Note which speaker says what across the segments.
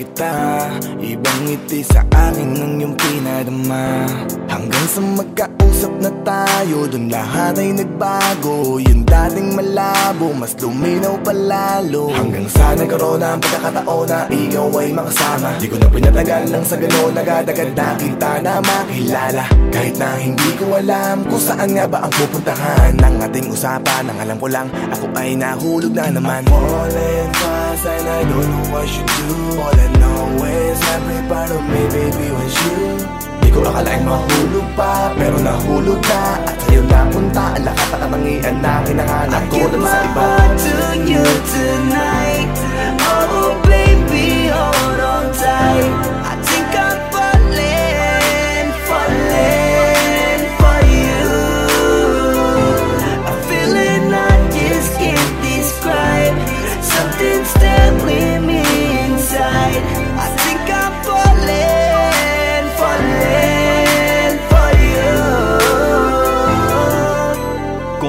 Speaker 1: kita. Ibang ngiti sa akin ng iyong pinadama. Hanggang sa magkausap na tayo Doon lahat ay nagbago. Yung dating malabo, mas luminaw palalo Hanggang sa nagkaroon na ang pagkakataon na ikaw ay makasama. Di ko na pinatagal lang sa gano'n Nagadagad na kita na makilala. Kahit na hindi ko alam kung saan nga ba ang pupuntahan. Ng ating usapan, ang alam ko lang Ako ay nahulog na naman. I'm falling fast and I don't know what you do. All I is every part of me baby was you. Di ko akalaing mahulog pa Pero nahulog na. At sa'yo napunta Ang lakas at katangian na kinahanap ko
Speaker 2: my
Speaker 1: sa iba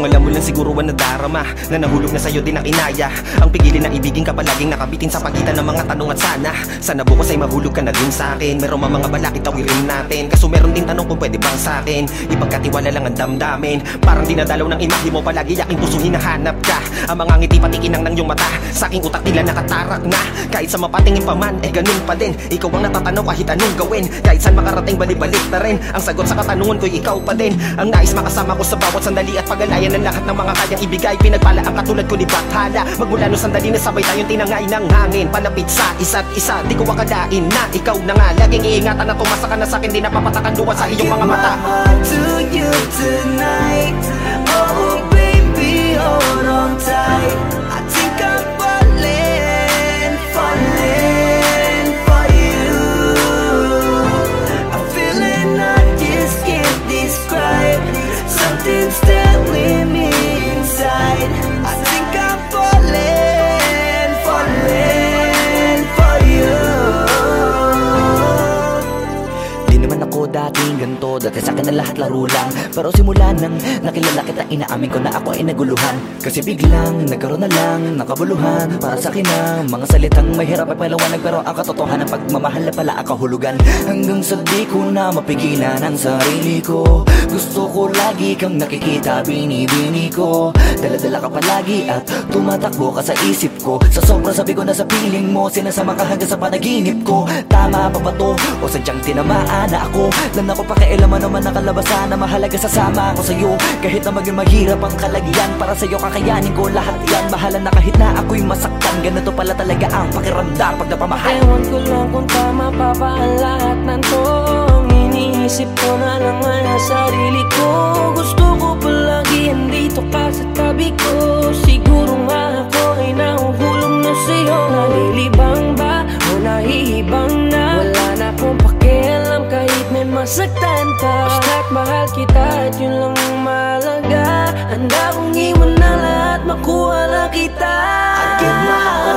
Speaker 3: Kung alam mo lang siguro ang nadarama Na nahulog na sa'yo din ang inaya. Ang pigilin na ibigin ka palaging nakabitin Sa pagitan ng mga tanong at sana. Sana bukas ay mahulog ka na din sa akin. Meron mga balakit tawirin natin. Kaso meron din tanong kung pwede bang sa akin. Ipagkatiwala lang ang damdamin. Parang dinadalaw ng imahe mo palagi Yaking puso hinahanap ka. Ang mga ngiti patikinang ng iyong mata Sa aking utak nila nakatarak na. Kahit sa mapatingin pa man, eh ganun pa din. Ikaw ang natatanaw kahit anong gawin. Kahit saan makarating balibalik na rin. Ang sagot sa katanungan ko'y ikaw pa din. Ang nais makasama ko sa bawat sandali At pagalayan ng lahat ng mga kayang ibigay Pinagpala ang katulad ko ni Bathala Magmula nung sandali na sabay tayong tinangay ng hangin. Palapit sa isa't isa Di ko akalain na ikaw na nga. Laging iingatan na tumasa ka na sa akin Di napapatakan duwan sa iyong mga mata.
Speaker 2: My heart to you tonight.
Speaker 4: Ganito Dati sa akin na lahat laro lang. Pero simula nang nakilala kita Inaamin ko na ako ay naguluhan. Kasi biglang nagkaroon na lang ng kabuluhan. Para sa akin ang mga salitang mahirap ay palawanag. Pero ang katotohanan pagmamahal na pala ang kahulugan Hanggang sa di ko na mapigilan ang sarili ko. Gusto ko lagi kang nakikita binibini ko. Daladala ka palagi at tumatakbo ka sa isip ko. Sa sobrang sabi ko na sa piling mo Sinasama ka hanggang sa panaginip ko. Tama pa ba to? O sadyang tinamaan na ako? Lang ako naman nakalabasan Na mahalaga sasama ako sa'yo. Kahit na maging mahirap ang kalagyan Para sa'yo kakayanin ko lahat yan. Mahala na kahit na ako'y masaktan Ganito pala talaga ang pakiramdam. Pag napamahal
Speaker 5: Ewan ko lang kung tama pa ba ang lahat ng to. Iniisip ko na lang ang sarili ko. Gusto ko palagi andito ka tabi ko masaktan pa. Basta't mahal kita at yun lang ang mahalaga Handa kong iwan na lahat makuha lang kita.
Speaker 2: Give my heart.